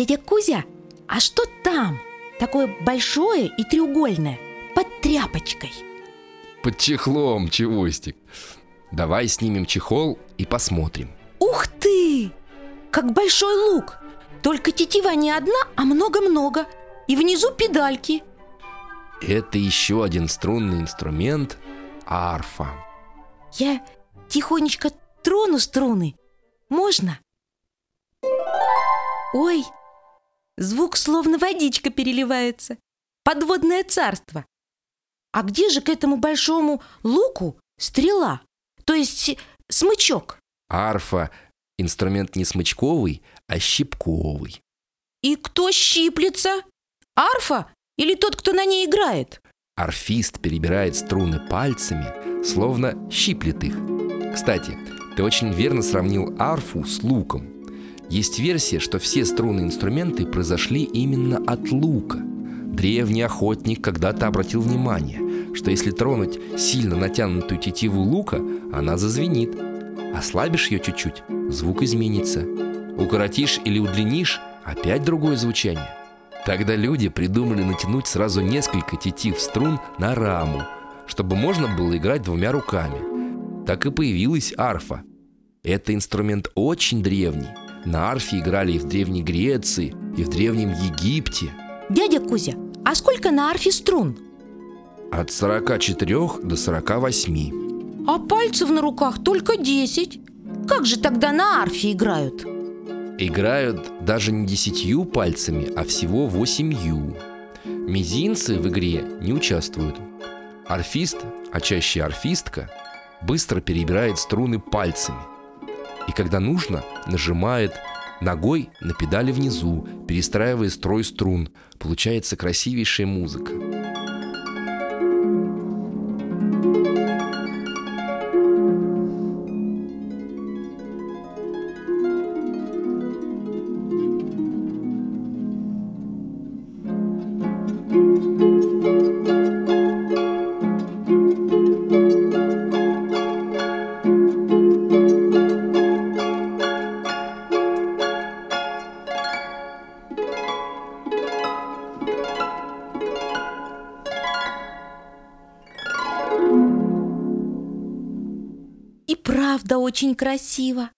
Дядя Кузя, а что там? Такое большое и треугольное, под тряпочкой. Под чехлом, Чевостик. Давай снимем чехол и посмотрим. Ух ты! Как большой лук! Только тетива не одна, а много-много. И внизу педальки. Это еще один струнный инструмент – арфа. Я тихонечко трону струны. Можно? Ой, звук словно водичка переливается. Подводное царство. А где же к этому большому луку стрела? То есть смычок? Арфа – инструмент не смычковый, а щипковый. И кто щиплется? Арфа или тот, кто на ней играет? Арфист перебирает струны пальцами, словно щиплет их. Кстати, ты очень верно сравнил арфу с луком. Есть версия, что все струнные инструменты произошли именно от лука. Древний охотник когда-то обратил внимание, что если тронуть сильно натянутую тетиву лука, она зазвенит. Ослабишь ее чуть-чуть, звук изменится. Укоротишь или удлинишь, опять другое звучание. Тогда люди придумали натянуть сразу несколько тетив струн на раму, чтобы можно было играть двумя руками. Так и появилась арфа. Это инструмент очень древний. На арфе играли и в Древней Греции, и в Древнем Египте. Дядя Кузя, а сколько на арфе струн? От 44 до 48. А пальцев на руках только 10. Как же тогда на арфе играют? Играют даже не десятью пальцами, а всего восемью. Мизинцы в игре не участвуют. Арфист, а чаще арфистка, быстро перебирает струны пальцами. И когда нужно, нажимает ногой на педали внизу, перестраивая строй струн. Получается красивейшая музыка. И правда очень красиво.